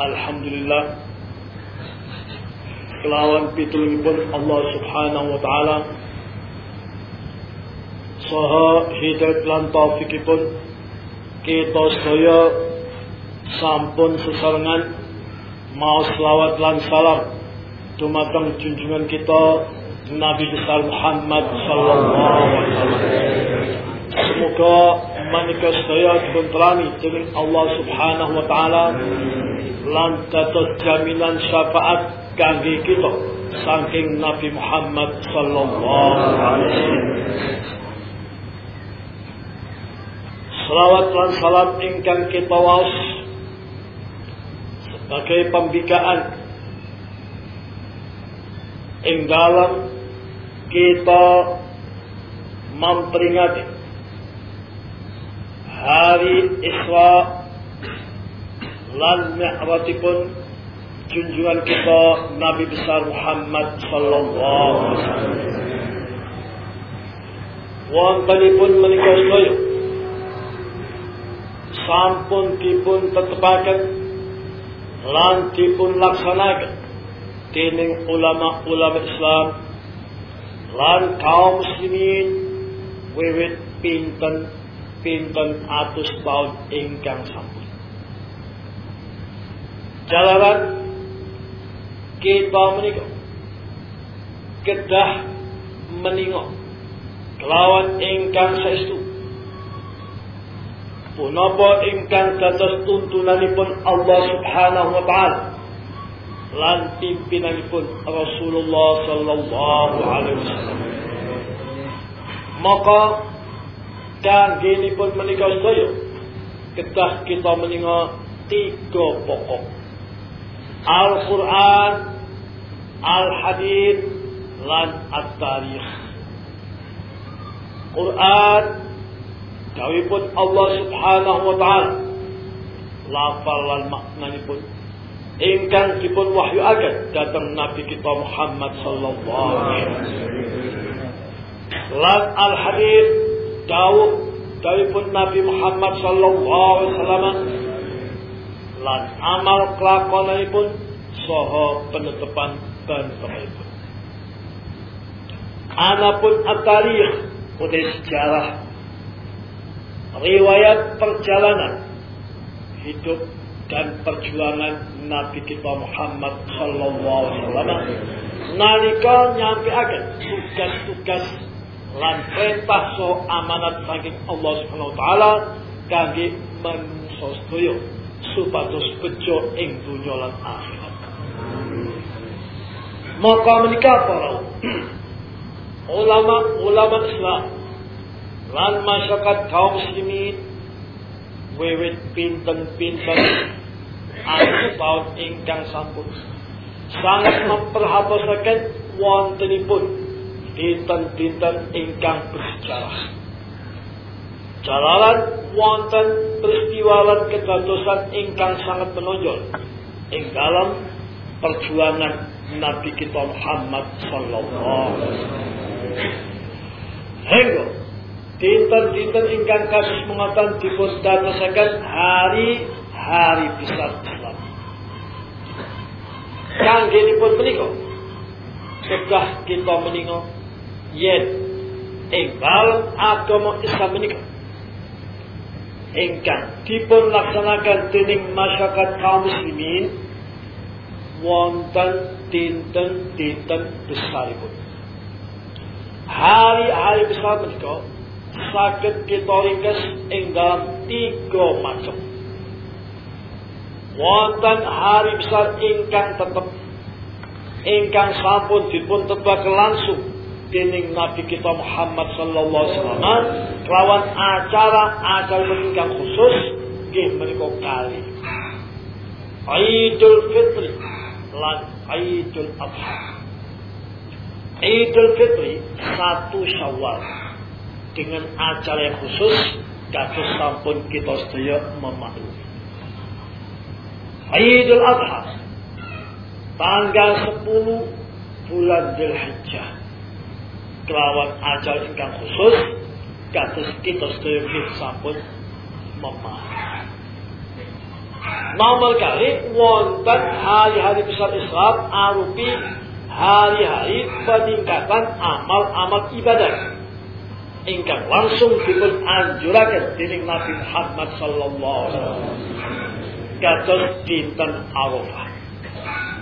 Alhamdulillah. Kelawan pitulungipun Allah Subhanahu wa taala. Saha hidayat lan taufikipun. Kita sedaya sampun sesarengan. Mau selawat lan salam. Dumateng junjungan kita Nabi besar Muhammad sallallahu alaihi wasallam. Semoga manika sedaya dipunterani dening Allah Subhanahu wa taala. Lan dados jaminan syafaat kangge kita saking Nabi Muhammad sallallahu alaihi wasallam. Salawat lan salam ingkang kita waos sebagai pembikaan ing dalam kita memperingati hari Isra lan Mi'rajipun junjungan kita Nabi besar Muhammad sallallahu alaihi wasallam. Wontenipun menika sedaya sampun dipun tetepaken lan dipun laksanaken dening ulama-ulama Islam lan kaum muslimin wiwit pinten pinten atus tahun ingkang sampun. Jalaran kita menikah kedah meningok kelawan ingkang saestu punapa ingkang dados tuntunanipun Allah Subhanahu wa taala lan pimpinanipun Rasulullah sallallahu alaihi wasallam maka kanggenipun menika sedaya kedah kita meninga tiga pokok. Al-Quran Al-Hadith lan At-Tarikh. Quran Dawipun Allah subhanahu wa ta'ala. Lafal lan maknanipun Ingkang dipun wahyu akan Datang Nabi kita Muhammad sallallahu alaihi wasallam. Lan Al-Hadith Dawuh Dawipun Nabi Muhammad sallallahu alaihi wasallam Lan amal kelakonanipun Soho penutupan dan penutupipun Anapun at-tarikh Udah sejarah riwayat perjalanan hidup dan perjuangan Nabi kita Muhammad sallallahu alaihi wasallam. Nalika nyampeaken tugas-tugas lan perintah so amanat saking Allah Subhanahu wa taala kangge manungsa sedaya supados bejo ing donya lan akhirat. Maka menika para ulama-ulama Islam lan masyarakat kaum muslimin wiwit pinten-pinten anu tahun ingkang sampun sangat memperhatosaken wontenipun dinten-dinten ingkang bersejarah jalalan wonten peristiwa lan kedadosan ingkang sangat menonjol ing dalam perjuangan Nabi kita Muhammad sallallahu alaihi wasallam. Dinten-dinten ingkang kasus mengatakan dipun dadosaken hari-hari besar Islam. Kanggenipun menika kedah kita menika ing dalem agama Islam menika ingkang dipun laksanakan dening masyarakat kaum muslimin wonten dinten-dinten besaripun. Hari-hari besar menika saged kita ringkes ing dalam tiga macam. Wonten hari besar ingkang tetep ingkang sampun dipun tebak langsung dening Nabi kita Muhammad sallallahu alaihi wasallam kelawan acara-acara ingkang khusus nggih menika kali Idul Fitri lan Idul Adha. Idul Fitri satu Syawal dengan acara yang khusus kados sampun kita sedaya memaklumi. Idul Adha tanggal 10 bulan Dzulhijjah kelawan acara ingkang khusus kados kita sedaya sampun memaklumi. Nomor kali wonten hari-hari besar Islam arupi hari-hari peningkatan amal-amal ibadah. Ingkang langsung dipun anjuraken dening Nabi Muhammad sallallahu alaihi wasallam. Kados dinten Arafah.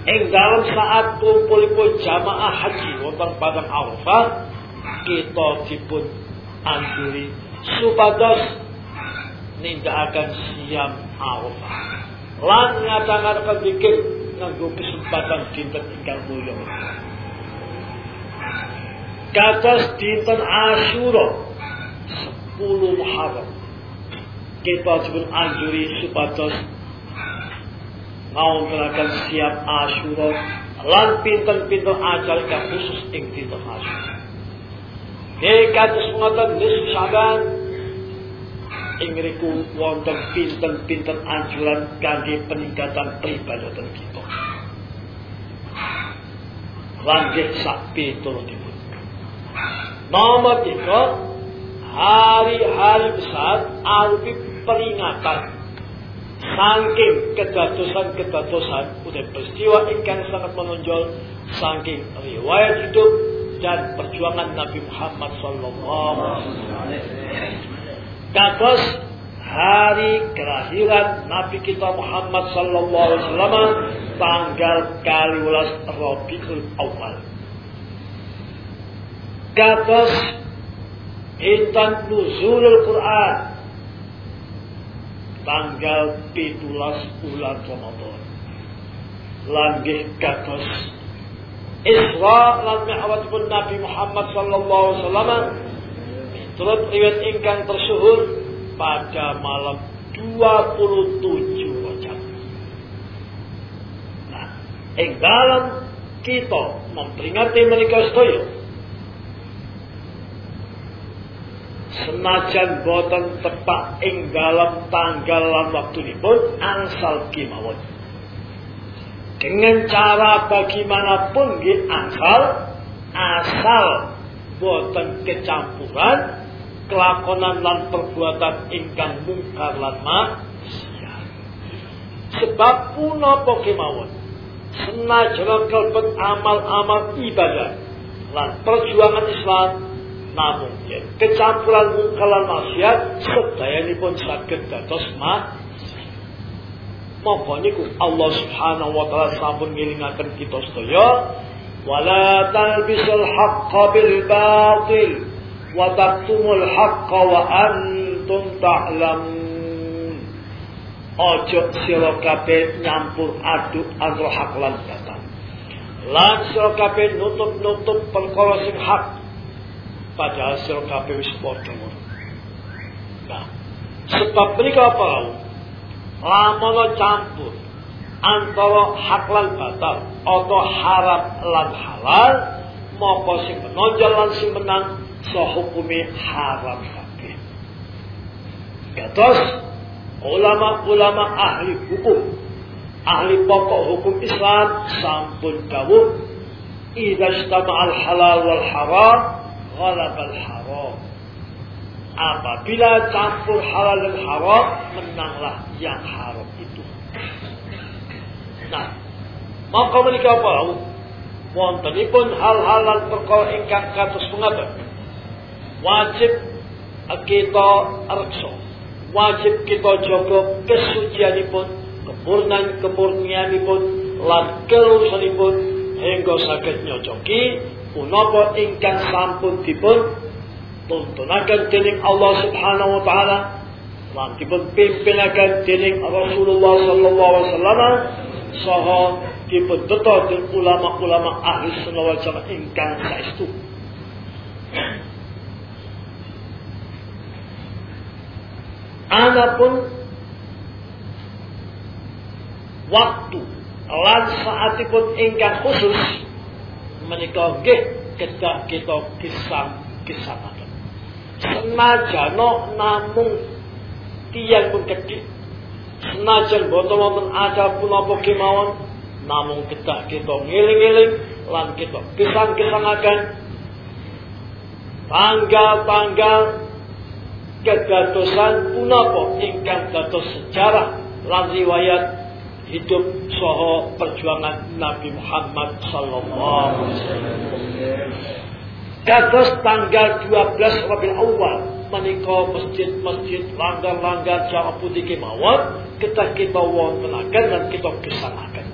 Ing dalam saat kumpulipun jamaah haji wonten padang Arafah kita dipun anjuri supados nindakaken siam Arafah. Lan ngata-ngatakan bikin nganggo kesempatan dinten ingkang mulya. Kados dinten Asyura 10 Muharram. Kita dipun anjuri supados melakukan siap Asyura lan pinten-pinten acara khusus ing dinten Asyura Nggih kados ngoten nisfu Syaban ing riku wonten pinten-pinten anjuran kangge peningkatan peribadatan kita. Lan nggih sak pitunutipun. Nomor tiga, hari-hari besar arupi peringatan saking kedatusan-kedatusan udah peristiwa ingkang sangat menonjol saking riwayat hidup dan perjuangan Nabi Muhammad wasallam. Kados hari kelahiran Nabi kita Muhammad wasallam tanggal kaliulas Rabiul Awal. Kados intan nuzulul Quran tanggal 17 bulan Ramadan. Langgih kados Isra lan Mi'raj pun Nabi Muhammad sallallahu alaihi wasallam Turut riwayat ingkang tersuhur pada malam 27 Rajab. Nah, ing dalam kita memperingati mereka sedaya senajan boten tepak ing dalam tanggal lan pun angsal kimawon dengan cara bagaimanapun di asal boten kecampuran kelakonan lan perbuatan ingkang mungkar lan maksiat. Sebab punapa kemawon? Senajan kalbet amal-amal ibadah lan perjuangan Islam namun ya, kecampuran mungkar lan maksiat sedayanipun saged dados maksiat Monggo niku Allah Subhanahu wa taala sampun ngelingaken kita sedaya wala talbisul haqqo bil batil wa taktumul haqqo wa antum ta'lamun. Ojo sira kabeh nyampur aduk antara hak lan batil. Lan sira kabeh nutup-nutup perkara sing hak padahal sira kabeh wis padha Nah, sebab menika apa lamono campur. Antara hak lan batal. Atau haram lan halal moko sing menonjol lan sing menang so hukumi haram kabeh. Kados ulama-ulama ahli hukum ahli pokok hukum Islam sampun dawuh idza al halal wal haram ghalaba al haram Apabila campur halal dan haram, menanglah yang haram itu. Nah, maka menikah apa? Wontenipun hal-hal dan perkara ingkang kados mengatur. Wajib kita reksa. Wajib kita jaga kesucianipun, kemurnan kemurnianipun, lan kelusanipun hingga saged nyocoki punapa ingkang sampun dipun tuntunaken dening Allah Subhanahu wa taala lan dipun pimpinaken dening Rasulullah sallallahu alaihi wasallam saha dipun teta dening ulama-ulama ahli sunnah wal jamaah ingkang saestu Adapun waktu lan saatipun ingkang khusus menika nggih kedah kita kisah kisah senajano namung tiang pun gede senajan boten wonten ada pun apa kemawon namung kita kita ngiling-ngiling lan kita kisang-kisangaken tanggal-tanggal kedatosan punapa ingkang dados sejarah lan riwayat hidup soho perjuangan Nabi Muhammad sallallahu alaihi wasallam. Kados tanggal 12 Rabiul Awal menika masjid-masjid langgar-langgar jamaah putih kemawon kita kita wontenaken dan kita kesanaken.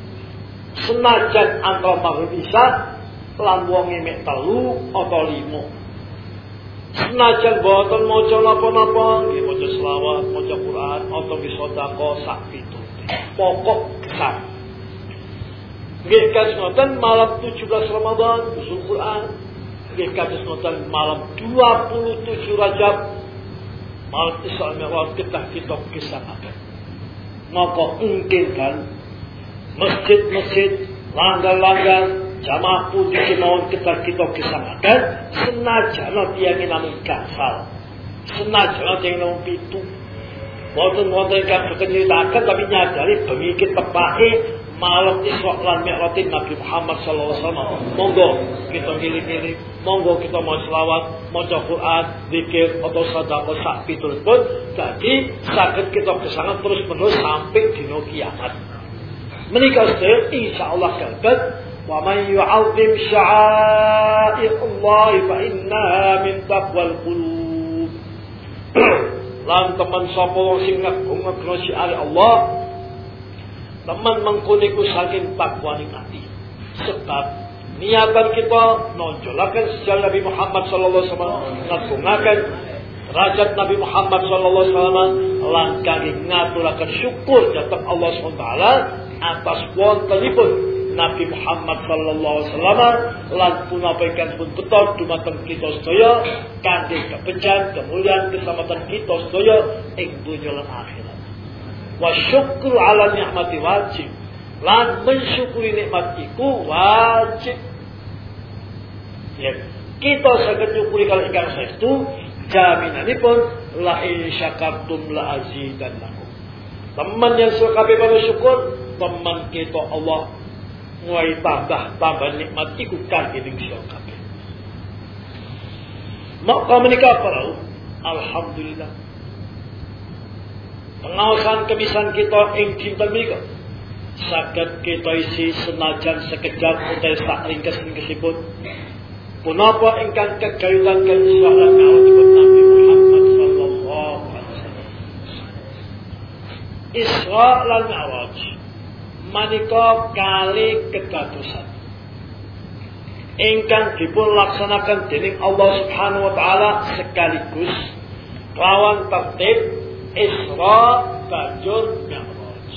Senajan antara maghrib isya lan wong mek telu atau limo. Senajan boten maca napa-napa, nggih maca selawat, maca Quran, atau nggih sedekah sak. Pokok kesan. Nggih kados malam 17 Ramadan usul Quran. Kados ngoten malam 27 Rajab. Malam Isra Mi'raj kita kita kisahkan. Mungkin kan masjid-masjid langgar-langgar jamaah putih kemauan kita kita kisahkan senajan tiang namun gasal senajan tiang namun pitu. Wonten wonten kan berceritakan tapi nyadari pemikir tepake Malam Isra lan Mi'ratin Nabi Muhammad sallallahu alaihi wasallam. Monggo kita milih-milih, monggo kita mau selawat, mau Quran, zikir atau sedekah sak pitul pun jadi sakit kita kesangat terus-menerus sampai di kiamat. Menikah sedaya insyaallah kalbat wa man yu'azzim sya'airallah fa inna min taqwal qulub. Lan teman sapa sing ngagung ngagungno Allah teman mengkuniku saking takwaning ati sebab niatan kita nonjolaken sejarah Nabi Muhammad sallallahu alaihi wasallam ngagungaken Rajat Nabi Muhammad sallallahu alaihi wasallam lan kangge ngaturaken syukur dhateng Allah SWT atas wontenipun Nabi Muhammad sallallahu alaihi wasallam lan punapaikan pun betul dumateng kita sedaya kanthi kebencan kemuliaan keselamatan kita sedaya ing dunya lan akhirat. Wa syukru ala nikmati wajib. Lan mensyukuri nikmat iku wajib. Ya, kita saged nyukuri kalau ingkang saestu jaminanipun la in syakartum la azidannakum. Teman yang suka pada syukur, teman kita Allah mulai tambah tambah nikmat iku ning sira kabeh. Maka menika para alhamdulillah. Pengawasan kemisan kita ing dinten menika saged kita isi senajan sekejap utawi sak ringkes-ringkesipun. Punapa ingkang kegayutan kanjeng Nabi Muhammad sallallahu alaihi wasallam. Isra lan Mi'raj manika kali kedadosan ingkang dipun laksanakan dening Allah Subhanahu wa taala sekaligus lawan tertib Isra banjur Mi'raj.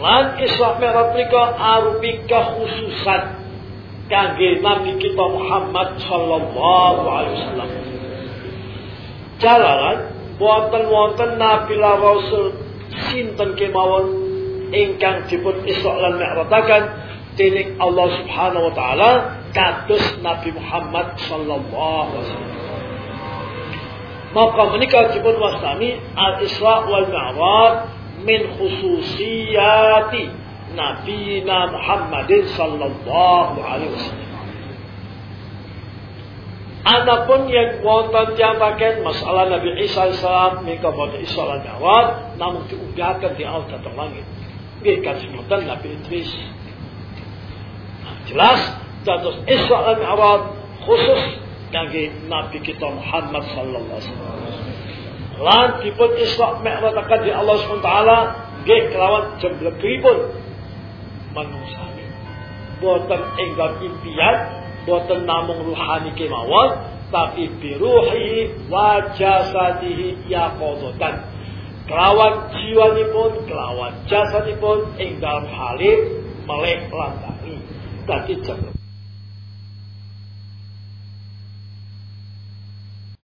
Lan Isra Mi'raj menika arupi khususan kangge Nabi kita Muhammad sallallahu alaihi wasallam. Jalaran wonten-wonten Nabi Rasul sinten kemawon ingkang dipun Isra lan Mi'rajaken dening Allah Subhanahu wa taala kados Nabi Muhammad sallallahu alaihi wasallam. Maka menika dipun wastani Al-Isra wal Mi'raj min khususiyati Nabi Muhammadin sallallahu alaihi wasallam. Adapun yang wonten pakai masalah Nabi Isa alaihissalam mika boten Isra lan Mi'raj namun diunggahkan di atas datang langit. Kan semonten Nabi Idris. Nah, jelas Isra lan Mi'raj khusus kangge Nabi kita Muhammad sallallahu alaihi wasallam. Lan dipun Isra Mi'raj akan di Allah SWT nggih kelawan jemblebipun manusia. Boten enggal impian boten namung ruhani kemawon tapi biruhi wa jasadihi yaqadatan kelawan jiwanipun kelawan jasadipun ing dalam halim melek lantani dadi jemblek